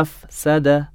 أفسد